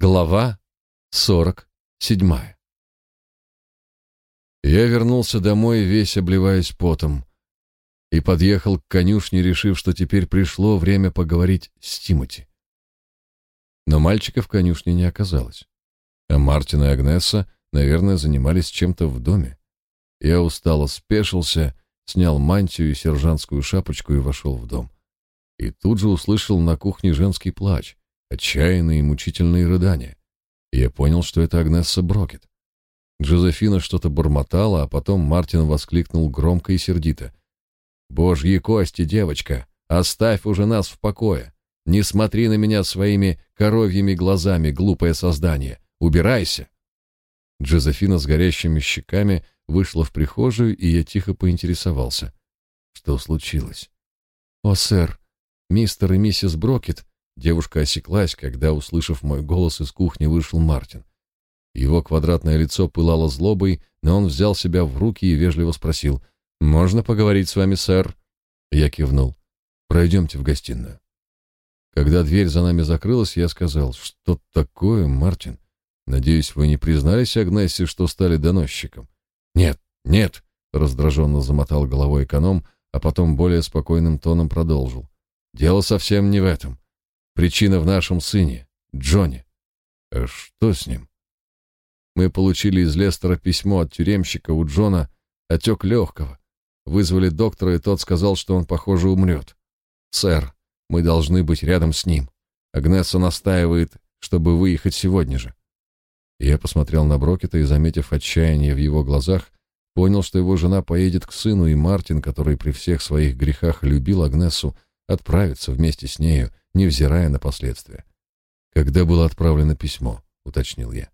Глава сорок седьмая. Я вернулся домой, весь обливаясь потом, и подъехал к конюшне, решив, что теперь пришло время поговорить с Тимоти. Но мальчика в конюшне не оказалось, а Мартин и Агнесса, наверное, занимались чем-то в доме. Я устало спешился, снял мантию и сержантскую шапочку и вошел в дом. И тут же услышал на кухне женский плач отчаянные и мучительные рыдания. я понял, что это Агнесса Брокет. Джозефина что-то бормотала, а потом Мартин воскликнул громко и сердито. «Божьи кости, девочка, оставь уже нас в покое. Не смотри на меня своими коровьими глазами, глупое создание. Убирайся!» Джозефина с горящими щеками вышла в прихожую, и я тихо поинтересовался. Что случилось? «О, сэр, мистер и миссис Брокет Девушка осеклась, когда, услышав мой голос, из кухни вышел Мартин. Его квадратное лицо пылало злобой, но он взял себя в руки и вежливо спросил: "Можно поговорить с вами, сэр?" Я кивнул. "Пройдемте в гостиную". Когда дверь за нами закрылась, я сказал: "Что такое, Мартин? Надеюсь, вы не признались Агнессе, что стали доносчиком?" "Нет, нет", раздраженно замотал головой эконом, а потом более спокойным тоном продолжил: "Дело совсем не в этом. Причина в нашем сыне, Джонни. А что с ним? Мы получили из Лестера письмо от тюремщика у Джона, отек легкого. Вызвали доктора, и тот сказал, что он, похоже, умрет. Сэр, мы должны быть рядом с ним. Агнесса настаивает, чтобы выехать сегодня же. Я посмотрел на Брокета и, заметив отчаяние в его глазах, понял, что его жена поедет к сыну, и Мартин, который при всех своих грехах любил Агнесу, отправится вместе с нею невзирая на последствия. Когда было отправлено письмо, уточнил я.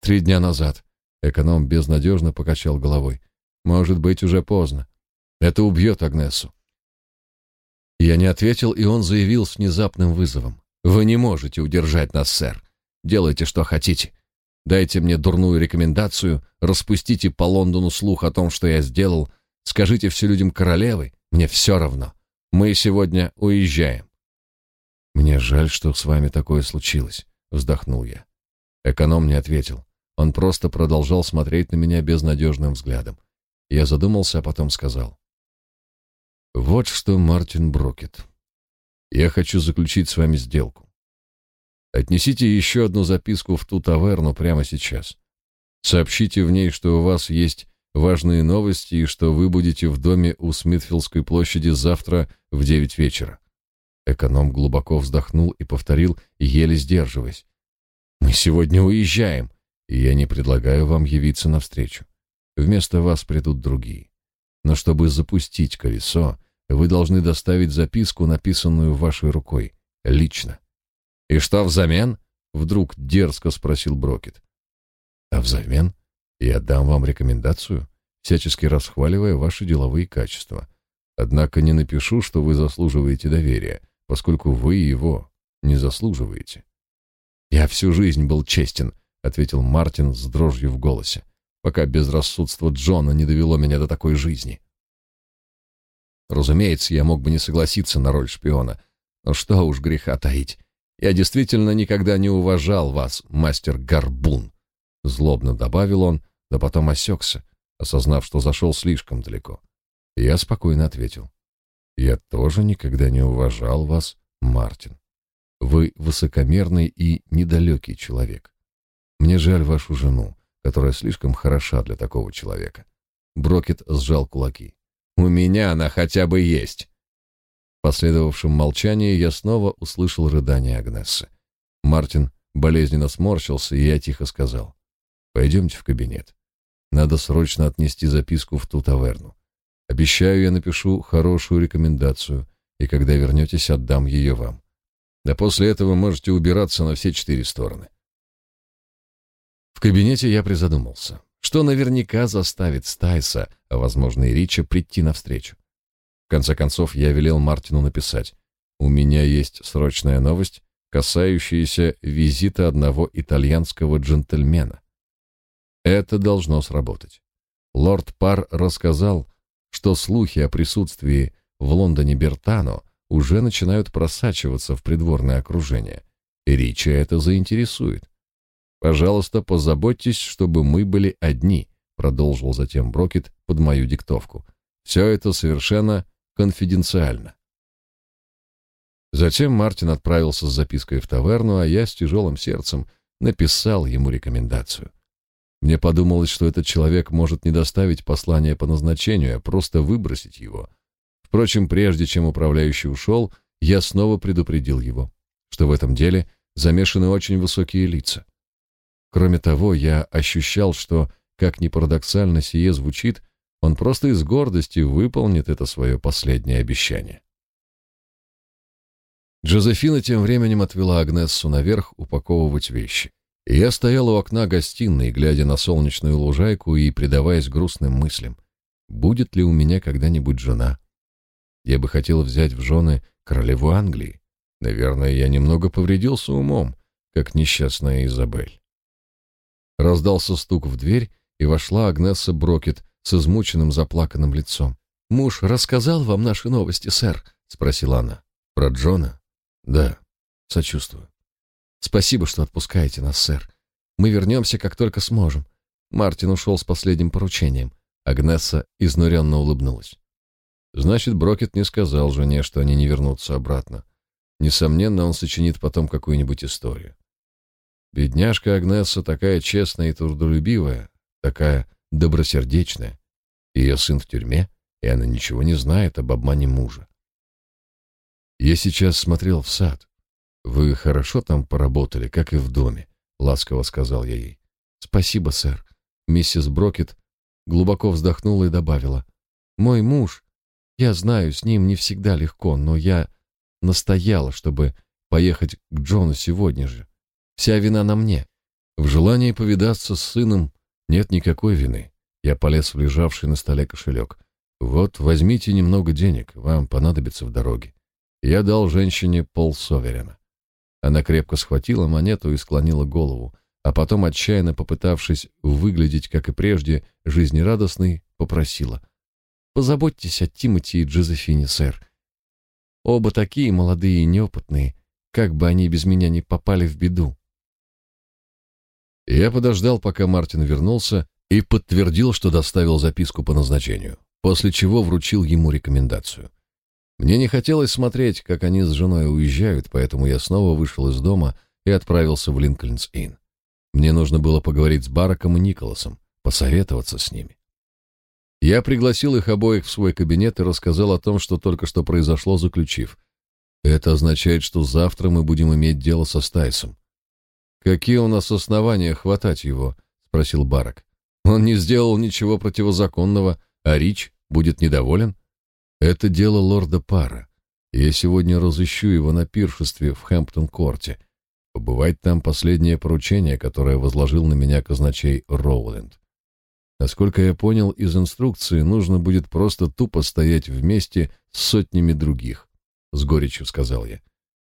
Три дня назад. Эконом безнадежно покачал головой. Может быть, уже поздно. Это убьет Агнесу. Я не ответил, и он заявил с внезапным вызовом: "Вы не можете удержать нас, сэр. Делайте что хотите. Дайте мне дурную рекомендацию, распустите по Лондону слух о том, что я сделал, скажите все людям королевы, мне все равно. Мы сегодня уезжаем. Мне жаль, что с вами такое случилось, вздохнул я. Эконом не ответил. Он просто продолжал смотреть на меня безнадежным взглядом. Я задумался, а потом сказал: "Вот что, Мартин Брокет. Я хочу заключить с вами сделку. Отнесите еще одну записку в ту таверну прямо сейчас. Сообщите в ней, что у вас есть важные новости и что вы будете в доме у Смитфилдской площади завтра в девять вечера. Эконом глубоко вздохнул и повторил, еле сдерживаясь. «Мы сегодня уезжаем, и я не предлагаю вам явиться навстречу. Вместо вас придут другие. Но чтобы запустить колесо, вы должны доставить записку, написанную вашей рукой, лично». «И что взамен?» — вдруг дерзко спросил Брокет. «А взамен я дам вам рекомендацию, всячески расхваливая ваши деловые качества. Однако не напишу, что вы заслуживаете доверия, поскольку вы его не заслуживаете. Я всю жизнь был честен, ответил Мартин с дрожью в голосе, пока безрассудство Джона не довело меня до такой жизни. Разумеется, я мог бы не согласиться на роль шпиона, но что уж греха таить. Я действительно никогда не уважал вас, мастер Горбун, злобно добавил он, да потом осекся, осознав, что зашел слишком далеко. Я спокойно ответил: я тоже никогда не уважал вас, Мартин. Вы высокомерный и недалекий человек. Мне жаль вашу жену, которая слишком хороша для такого человека. Брокет сжал кулаки. У меня она хотя бы есть. В последовавшем молчании я снова услышал рыдание Агнессы. Мартин болезненно сморщился, и я тихо сказал: «Пойдемте в кабинет. Надо срочно отнести записку в ту таверну. Обещаю, я напишу хорошую рекомендацию, и когда вернетесь, отдам ее вам. Да после этого можете убираться на все четыре стороны. В кабинете я призадумался, что наверняка заставит Стайса, а возможно и Рича, прийти навстречу. В конце концов, я велел Мартину написать: "У меня есть срочная новость, касающаяся визита одного итальянского джентльмена". Это должно сработать. Лорд Пар рассказал, что слухи о присутствии в Лондоне Бертано уже начинают просачиваться в придворное окружение. Рича это заинтересует. Пожалуйста, позаботьтесь, чтобы мы были одни, продолжил затем Брокет под мою диктовку. Все это совершенно конфиденциально. Затем Мартин отправился с запиской в таверну, а я с тяжелым сердцем написал ему рекомендацию. Мне подумалось, что этот человек может не доставить послание по назначению, а просто выбросить его. Впрочем, прежде чем управляющий ушел, я снова предупредил его, что в этом деле замешаны очень высокие лица. Кроме того, я ощущал, что, как ни парадоксально сие звучит, он просто из гордости выполнит это свое последнее обещание. Джозефина тем временем отвела Агнессу наверх упаковывать вещи. Я стоял у окна гостиной, глядя на солнечную лужайку и предаваясь грустным мыслям. Будет ли у меня когда-нибудь жена? Я бы хотел взять в жены королеву Англии. Наверное, я немного повредился умом, как несчастная Изабель. Раздался стук в дверь, и вошла Агнесса Брокет с измученным заплаканным лицом. «Муж рассказал вам наши новости, сэр?» — спросила она. «Про Джона?» «Да, сочувствую». «Спасибо, что отпускаете нас, сэр. Мы вернемся, как только сможем». Мартин ушел с последним поручением. Агнесса изнуренно улыбнулась. Значит, Брокет не сказал жене, что они не вернутся обратно. Несомненно, он сочинит потом какую-нибудь историю. Бедняжка Агнесса такая честная и трудолюбивая, такая добросердечная. Ее сын в тюрьме, и она ничего не знает об обмане мужа. Я сейчас смотрел в сад. Вы хорошо там поработали, как и в доме, ласково сказал я ей. Спасибо, сэр. Миссис Брокет глубоко вздохнула и добавила: "Мой муж, я знаю, с ним не всегда легко, но я настояла, чтобы поехать к Джону сегодня же. Вся вина на мне. В желании повидаться с сыном нет никакой вины. Я полез в лежавший на столе кошелек. Вот, возьмите немного денег, вам понадобится в дороге. Я дал женщине полсоверена. Она крепко схватила монету и склонила голову, а потом, отчаянно попытавшись выглядеть, как и прежде, жизнерадостной, попросила. «Позаботьтесь о Тимоти и Джозефине, сэр. Оба такие молодые и неопытные, как бы они без меня не попали в беду». Я подождал, пока Мартин вернулся, и подтвердил, что доставил записку по назначению, после чего вручил ему рекомендацию. Мне не хотелось смотреть, как они с женой уезжают, поэтому я снова вышел из дома и отправился в Линкольнс-Инн. Мне нужно было поговорить с Бараком и Николасом, посоветоваться с ними. Я пригласил их обоих в свой кабинет и рассказал о том, что только что произошло, заключив. Это означает, что завтра мы будем иметь дело со Стайсом. Какие у нас основания хватать его? спросил Барак. Он не сделал ничего противозаконного, а Рич будет недоволен? Это дело лорда Пара. Я сегодня разыщу его на пиршестве в Хэмптон-корте. Побывать там последнее поручение, которое возложил на меня казначей Роуленд. Насколько я понял из инструкции, нужно будет просто тупо стоять вместе с сотнями других, с горечью сказал я,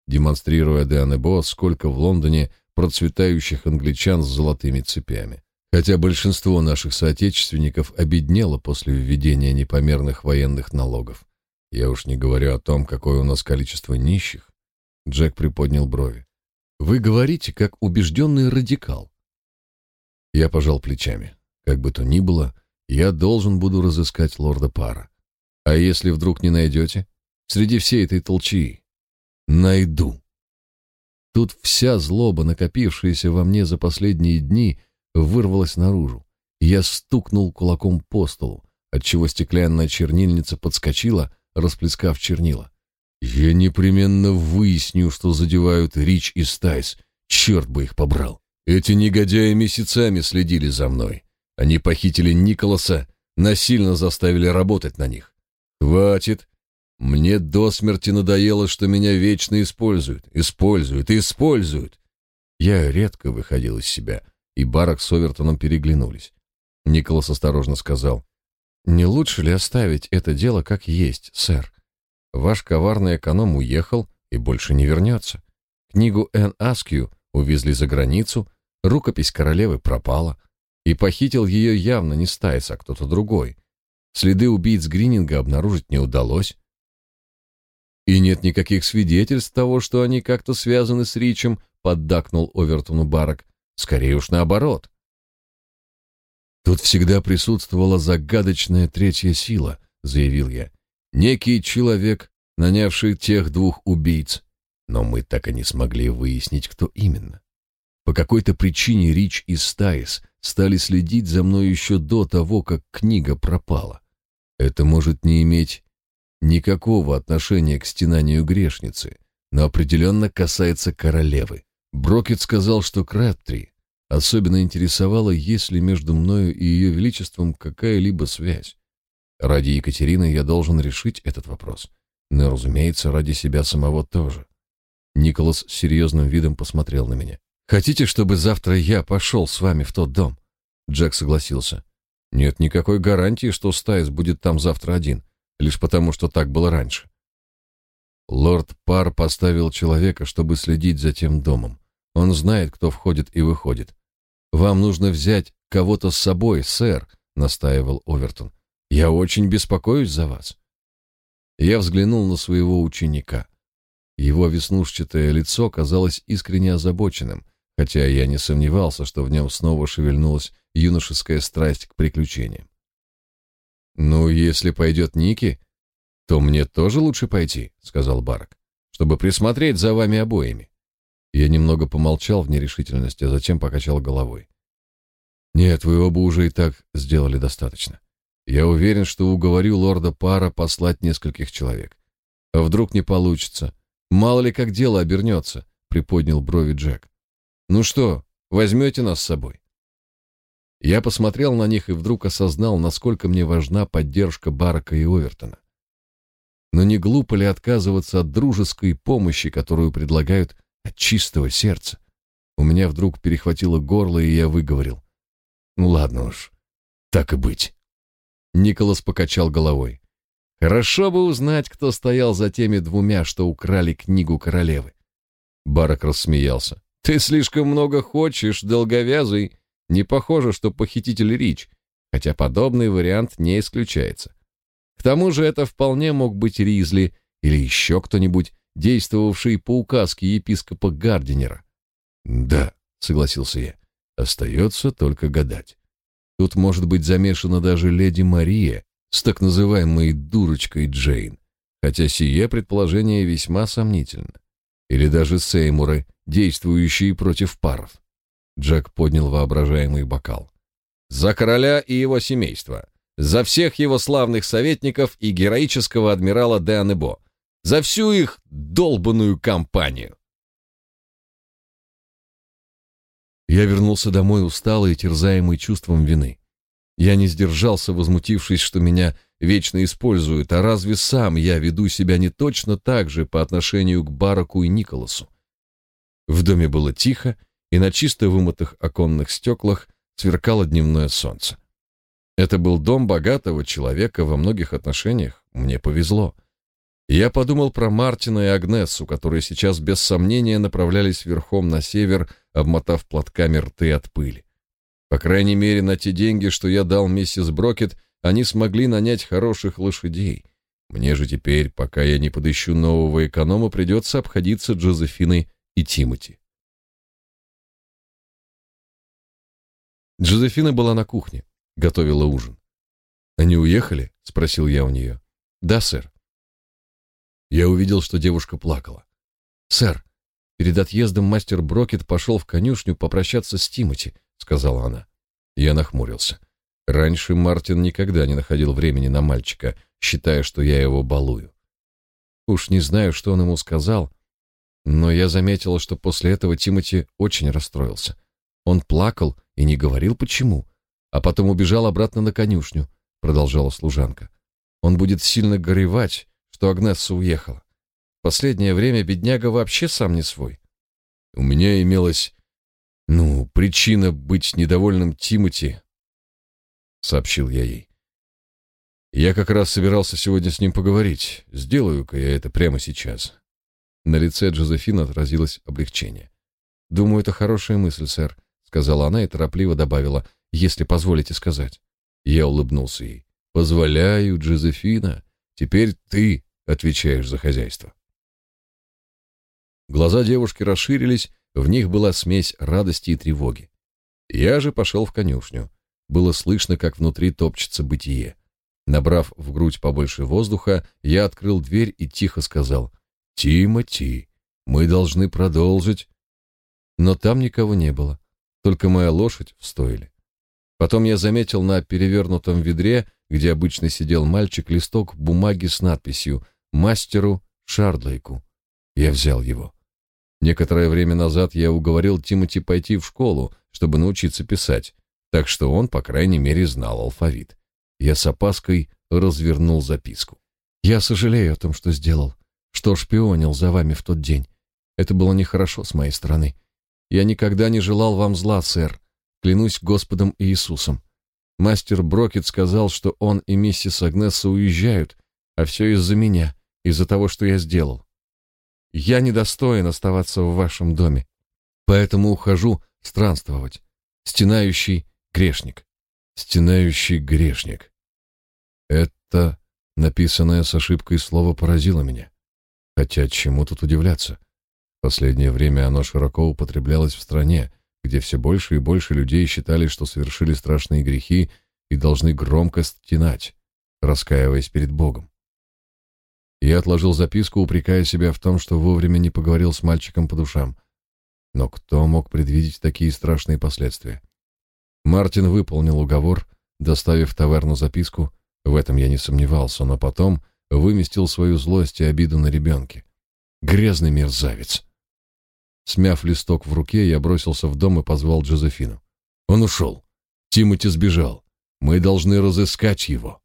демонстрируя де Анебо, сколько в Лондоне процветающих англичан с золотыми цепями. Хотя большинство наших соотечественников обеднело после введения непомерных военных налогов. Я уж не говорю о том, какое у нас количество нищих. Джек приподнял брови. Вы говорите, как убежденный радикал. Я пожал плечами. Как бы то ни было, я должен буду разыскать лорда Пара. А если вдруг не найдете? Среди всей этой толчии. Найду. Тут вся злоба, накопившаяся во мне за последние дни, вырвалась наружу. Я стукнул кулаком по столу, отчего стеклянная чернильница подскочила, расплескав чернила. Я непременно выясню, что задевают Рич и Стайс. Черт бы их побрал. Эти негодяи месяцами следили за мной. Они похитили Николаса, насильно заставили работать на них. Хватит. Мне до смерти надоело, что меня вечно используют, используют используют. Я редко выходил из себя, и Барак с Овертоном переглянулись. Николас осторожно сказал, «Не лучше ли оставить это дело как есть, сэр? Ваш коварный эконом уехал и больше не вернется. Книгу Эн Аскью увезли за границу, рукопись королевы пропала, и похитил ее явно не Стайс, а кто-то другой. Следы убийц Грининга обнаружить не удалось. И нет никаких свидетельств того, что они как-то связаны с Ричем, поддакнул Овертону Барак. Скорее уж наоборот. Тут всегда присутствовала загадочная третья сила, заявил я. Некий человек, нанявший тех двух убийц. Но мы так и не смогли выяснить, кто именно. По какой-то причине Рич и Стайс стали следить за мной еще до того, как книга пропала. Это может не иметь никакого отношения к стенанию грешницы, но определенно касается королевы. Брокет сказал, что Краттри особенно интересовало, есть ли между мною и ее величеством какая-либо связь. Ради Екатерины я должен решить этот вопрос, но, разумеется, ради себя самого тоже. Николас с серьезным видом посмотрел на меня. «Хотите, чтобы завтра я пошел с вами в тот дом?» Джек согласился. «Нет никакой гарантии, что Стайс будет там завтра один, лишь потому, что так было раньше». Лорд Пар поставил человека, чтобы следить за тем домом. Он знает, кто входит и выходит. «Вам нужно взять кого-то с собой, сэр», — настаивал Овертон. «Я очень беспокоюсь за вас». Я взглянул на своего ученика. Его веснушчатое лицо казалось искренне озабоченным, хотя я не сомневался, что в нем снова шевельнулась юношеская страсть к приключениям. «Ну, если пойдет Ники, то мне тоже лучше пойти», — сказал Барак, «чтобы присмотреть за вами обоими». Я немного помолчал в нерешительности, а затем покачал головой. «Нет, вы оба уже и так сделали достаточно. Я уверен, что уговорю лорда Пара послать нескольких человек. А вдруг не получится? Мало ли как дело обернется», — приподнял брови Джек. Ну что, возьмете нас с собой? Я посмотрел на них и вдруг осознал, насколько мне важна поддержка Барака и Овертона. Но не глупо ли отказываться от дружеской помощи, которую предлагают от чистого сердца? У меня вдруг перехватило горло, и я выговорил. Ну ладно уж, так и быть. Николас покачал головой. Хорошо бы узнать, кто стоял за теми двумя, что украли книгу королевы. Барак рассмеялся. Ты слишком много хочешь, долговязый. Не похоже, что похититель Рич, хотя подобный вариант не исключается. К тому же это вполне мог быть Ризли или еще кто-нибудь, действовавший по указке епископа Гардинера. Да, согласился я. Остается только гадать. Тут может быть замешана даже леди Мария с так называемой дурочкой Джейн, хотя сие предположение весьма сомнительно. Или даже Сеймуры, действующие против паров. Джек поднял воображаемый бокал. За короля и его семейство, за всех его славных советников и героического адмирала де Анебо, за всю их долбанную компанию. Я вернулся домой усталый и терзаемый чувством вины. Я не сдержался, возмутившись, что меня вечно используют, а разве сам я веду себя не точно так же по отношению к Бараку и Николасу? В доме было тихо, и на чисто вымытых оконных стеклах сверкало дневное солнце. Это был дом богатого человека во многих отношениях, мне повезло. Я подумал про Мартина и Агнесу, которые сейчас без сомнения направлялись верхом на север, обмотав платками рты от пыли. По крайней мере, на те деньги, что я дал миссис Брокет, они смогли нанять хороших лошадей. Мне же теперь, пока я не подыщу нового эконома, придется обходиться Джозефиной и Тимоти. Джозефина была на кухне, готовила ужин. «Они уехали?» — спросил я у нее. «Да, сэр». Я увидел, что девушка плакала. «Сэр, перед отъездом мастер Брокет пошел в конюшню попрощаться с Тимоти», — сказала она. Я нахмурился. Раньше Мартин никогда не находил времени на мальчика, считая, что я его балую. Уж не знаю, что он ему сказал, но я заметила, что после этого Тимати очень расстроился. Он плакал и не говорил почему, а потом убежал обратно на конюшню, продолжала служанка. Он будет сильно горевать, что Агнесса уехала. Последнее время бедняга вообще сам не свой. У меня имелась, ну, причина быть недовольным Тимати, сообщил я ей. Я как раз собирался сегодня с ним поговорить. Сделаю-ка я это прямо сейчас. На лице Джозефины отразилось облегчение. «Думаю, это хорошая мысль, сэр», — сказала она и торопливо добавила, «если позволите сказать». Я улыбнулся ей. «Позволяю, Джозефина. Теперь ты отвечаешь за хозяйство». Глаза девушки расширились, В них была смесь радости и тревоги. Я же пошел в конюшню. Было слышно, как внутри топчется бытие. Набрав в грудь побольше воздуха, я открыл дверь и тихо сказал «Тимати, мы должны продолжить». Но там никого не было, только моя лошадь в стойле. Потом я заметил на перевернутом ведре, где обычно сидел мальчик, листок бумаги с надписью «Мастеру Шардлейку». Я взял его. Некоторое время назад я уговорил Тимати пойти в школу, чтобы научиться писать, так что он, по крайней мере, знал алфавит. Я с опаской развернул записку. «Я сожалею о том, что сделал, что шпионил за вами в тот день. Это было нехорошо с моей стороны. Я никогда не желал вам зла, сэр. Клянусь Господом Иисусом. Мастер Брокет сказал, что он и миссис Агнесса уезжают, а все из-за меня, из-за того, что я сделал. Я недостоин оставаться в вашем доме, поэтому ухожу странствовать. Стенающий грешник. Стенающий грешник. Это написанное с ошибкой слово поразило меня. Хотя чему тут удивляться? Последнее время оно широко употреблялось в стране, где все больше и больше людей считали, что совершили страшные грехи и должны громко стенать, раскаиваясь перед Богом. Я отложил записку, упрекая себя в том, что вовремя не поговорил с мальчиком по душам. Но кто мог предвидеть такие страшные последствия? Мартин выполнил уговор, доставив таверну записку, в этом я не сомневался, но потом выместил свою злость и обиду на ребенке. Грязный мерзавец. Смяв листок в руке, я бросился в дом и позвал Джозефину. Он ушел. Тимоти сбежал. Мы должны разыскать его.